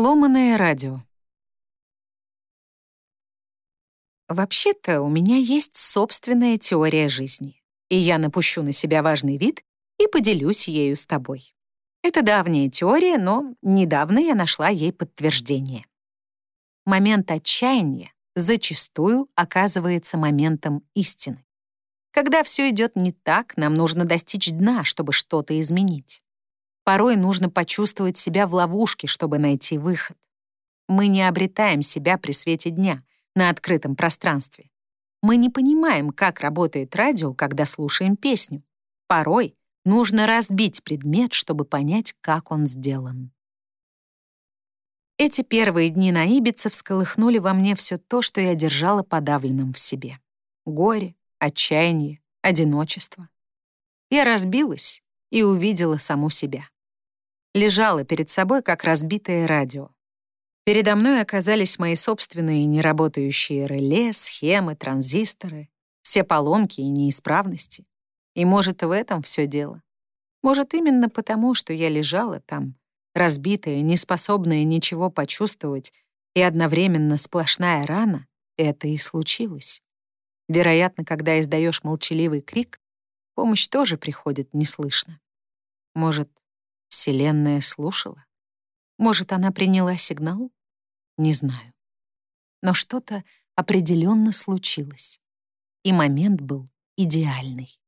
Сломанное радио. Вообще-то у меня есть собственная теория жизни, и я напущу на себя важный вид и поделюсь ею с тобой. Это давняя теория, но недавно я нашла ей подтверждение. Момент отчаяния зачастую оказывается моментом истины. Когда все идет не так, нам нужно достичь дна, чтобы что-то изменить. Порой нужно почувствовать себя в ловушке, чтобы найти выход. Мы не обретаем себя при свете дня, на открытом пространстве. Мы не понимаем, как работает радио, когда слушаем песню. Порой нужно разбить предмет, чтобы понять, как он сделан. Эти первые дни на Ибице всколыхнули во мне все то, что я держала подавленным в себе. Горе, отчаяние, одиночество. Я разбилась и увидела саму себя лежала перед собой, как разбитое радио. Передо мной оказались мои собственные неработающие реле, схемы, транзисторы, все поломки и неисправности. И, может, в этом все дело. Может, именно потому, что я лежала там, разбитая, неспособная ничего почувствовать, и одновременно сплошная рана, это и случилось. Вероятно, когда издаешь молчаливый крик, помощь тоже приходит неслышно. Может, Вселенная слушала? Может, она приняла сигнал? Не знаю. Но что-то определенно случилось. И момент был идеальный.